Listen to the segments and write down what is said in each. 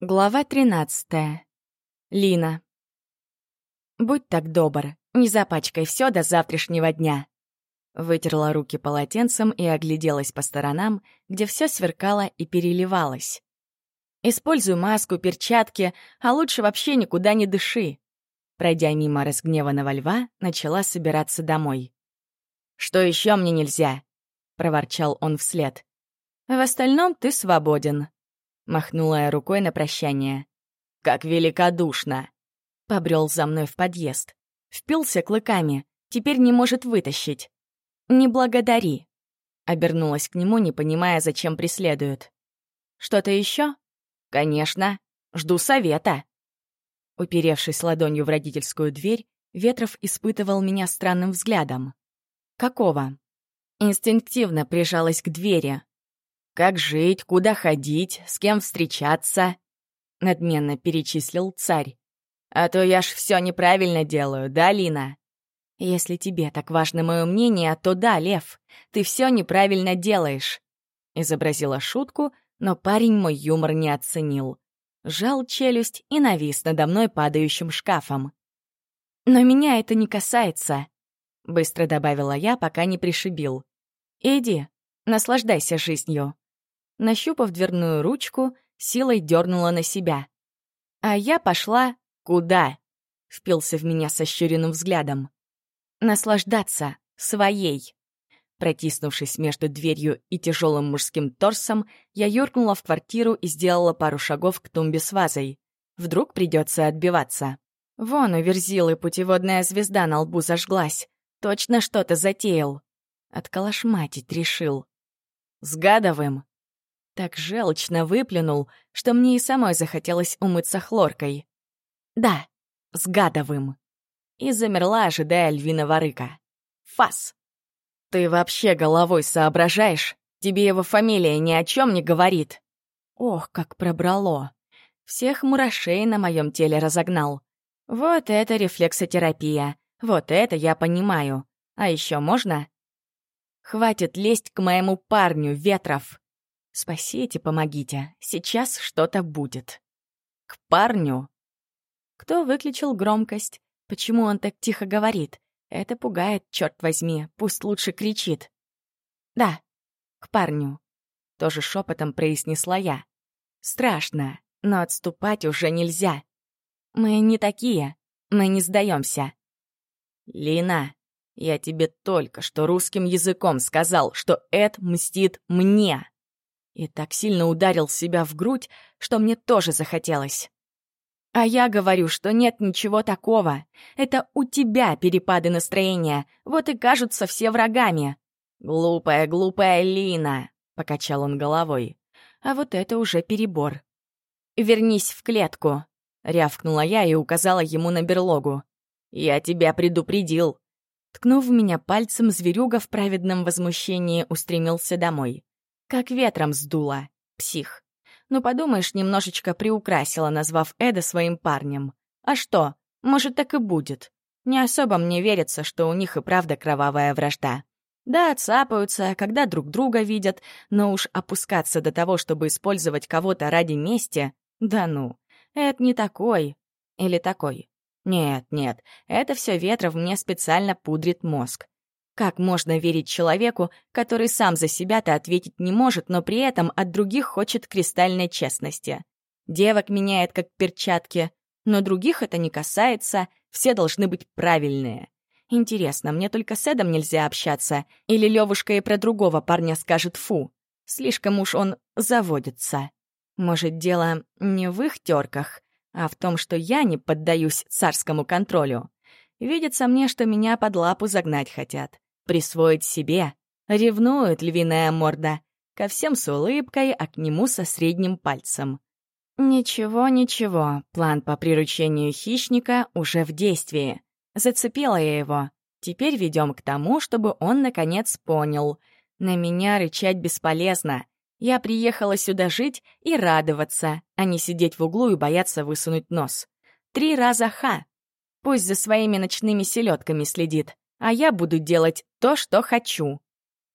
Глава 13. Лина. «Будь так добр, не запачкай все до завтрашнего дня». Вытерла руки полотенцем и огляделась по сторонам, где все сверкало и переливалось. «Используй маску, перчатки, а лучше вообще никуда не дыши». Пройдя мимо разгневанного льва, начала собираться домой. «Что еще мне нельзя?» — проворчал он вслед. «В остальном ты свободен», Махнула я рукой на прощание. «Как великодушно!» Побрел за мной в подъезд. Впился клыками, теперь не может вытащить. «Не благодари!» Обернулась к нему, не понимая, зачем преследуют. «Что-то еще?» «Конечно. Жду совета». Уперевшись ладонью в родительскую дверь, Ветров испытывал меня странным взглядом. «Какого?» Инстинктивно прижалась к двери, как жить, куда ходить, с кем встречаться?» — надменно перечислил царь. «А то я ж все неправильно делаю, да, Лина?» «Если тебе так важно мое мнение, то да, Лев, ты все неправильно делаешь», — изобразила шутку, но парень мой юмор не оценил. Жал челюсть и навис надо мной падающим шкафом. «Но меня это не касается», — быстро добавила я, пока не пришибил. «Иди, наслаждайся жизнью». Нащупав дверную ручку, силой дернула на себя. А я пошла куда? Впился в меня сощуренным взглядом. Наслаждаться своей. Протиснувшись между дверью и тяжелым мужским торсом, я юркнула в квартиру и сделала пару шагов к тумбе с вазой. Вдруг придется отбиваться. Вон у Верзилы путеводная звезда на лбу зажглась. Точно что-то затеял. Отколошматить решил. С Гадовым так желчно выплюнул, что мне и самой захотелось умыться хлоркой. Да, с гадовым. И замерла, ожидая львиного рыка. Фас. Ты вообще головой соображаешь? Тебе его фамилия ни о чем не говорит. Ох, как пробрало. Всех мурашей на моем теле разогнал. Вот это рефлексотерапия. Вот это я понимаю. А еще можно? Хватит лезть к моему парню, Ветров. Спасите, помогите, сейчас что-то будет. К парню. Кто выключил громкость? Почему он так тихо говорит? Это пугает, черт возьми, пусть лучше кричит. Да, к парню. Тоже шепотом произнесла я. Страшно, но отступать уже нельзя. Мы не такие, мы не сдаемся. Лина, я тебе только что русским языком сказал, что Эд мстит мне и так сильно ударил себя в грудь, что мне тоже захотелось. А я говорю, что нет ничего такого. Это у тебя перепады настроения, вот и кажутся все врагами. Глупая, глупая Лина, покачал он головой. А вот это уже перебор. Вернись в клетку, рявкнула я и указала ему на берлогу. Я тебя предупредил. Ткнув меня пальцем, зверюга в праведном возмущении устремился домой. Как ветром сдуло. Псих. Ну, подумаешь, немножечко приукрасила, назвав Эда своим парнем. А что? Может, так и будет. Не особо мне верится, что у них и правда кровавая вражда. Да, цапаются, когда друг друга видят, но уж опускаться до того, чтобы использовать кого-то ради мести, да ну, Эд не такой. Или такой. Нет, нет, это все Ветров мне специально пудрит мозг. Как можно верить человеку, который сам за себя-то ответить не может, но при этом от других хочет кристальной честности? Девок меняет как перчатки, но других это не касается, все должны быть правильные. Интересно, мне только с Эдом нельзя общаться, или Левушка и про другого парня скажет «фу». Слишком уж он заводится. Может, дело не в их терках, а в том, что я не поддаюсь царскому контролю. Видится мне, что меня под лапу загнать хотят присвоить себе. Ревнует львиная морда. Ко всем с улыбкой, а к нему со средним пальцем. Ничего, ничего, план по приручению хищника уже в действии. Зацепила я его. Теперь ведем к тому, чтобы он наконец понял. На меня рычать бесполезно. Я приехала сюда жить и радоваться, а не сидеть в углу и бояться высунуть нос. Три раза ха. Пусть за своими ночными селедками следит а я буду делать то, что хочу.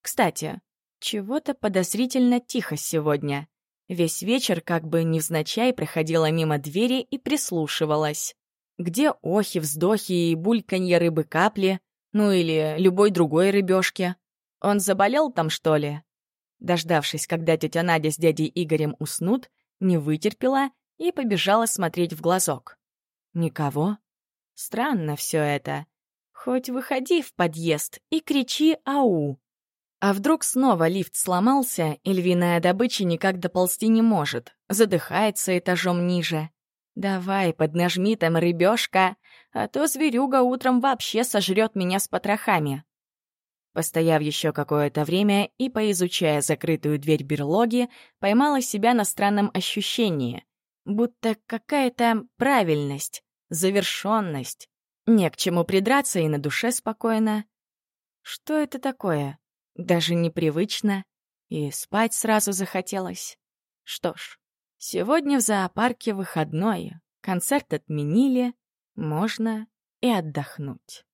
Кстати, чего-то подозрительно тихо сегодня. Весь вечер как бы невзначай проходила мимо двери и прислушивалась. Где охи, вздохи и бульканье рыбы-капли, ну или любой другой рыбешки. Он заболел там, что ли? Дождавшись, когда тетя Надя с дядей Игорем уснут, не вытерпела и побежала смотреть в глазок. Никого. Странно все это. Хоть выходи в подъезд и кричи «Ау!». А вдруг снова лифт сломался, и львиная добыча никак доползти не может, задыхается этажом ниже. Давай, поднажми там, рыбешка, а то зверюга утром вообще сожрет меня с потрохами. Постояв еще какое-то время и поизучая закрытую дверь берлоги, поймала себя на странном ощущении, будто какая-то правильность, завершенность. Не к чему придраться и на душе спокойно. Что это такое? Даже непривычно. И спать сразу захотелось. Что ж, сегодня в зоопарке выходной. Концерт отменили. Можно и отдохнуть.